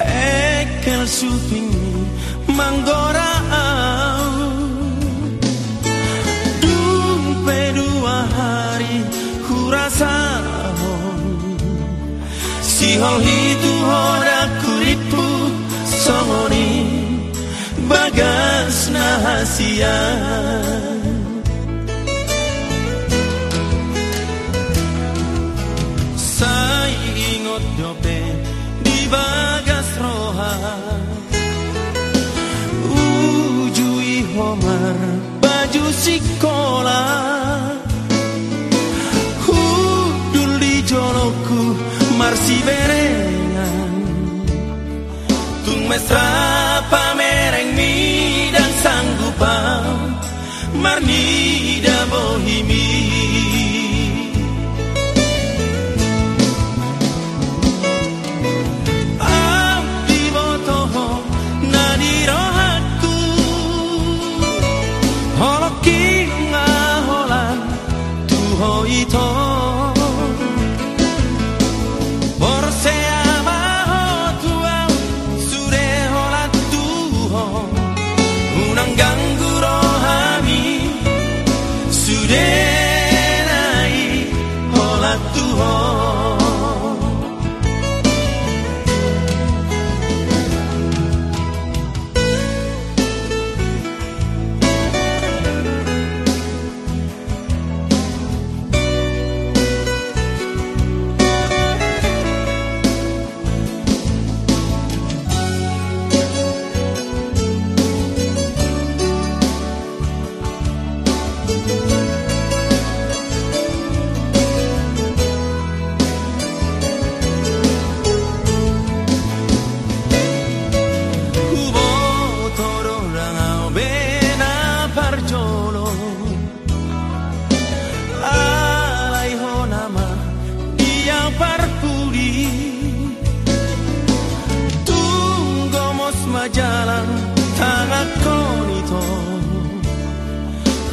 Ekel suping manggora au Dumpe dua hari kurasa hon itu hitu hora kuripu songoni Bagas nahasian. Sekolah Hudul di joloku marsi berengan Tung mesra pamereng mi dan sanggupam Marni da bohimi Unang ganggu rohani. Sude nai holat tuho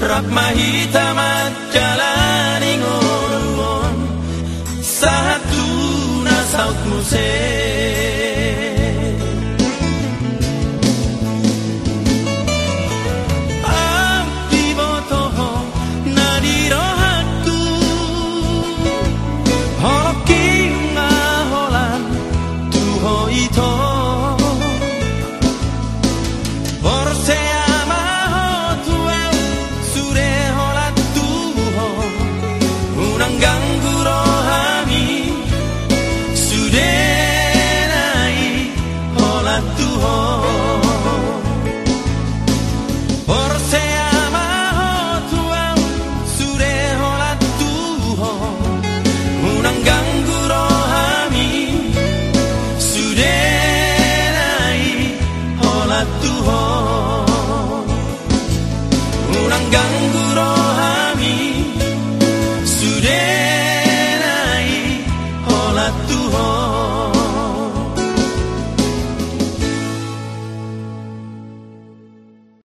الرب ما هي تمن Tuhan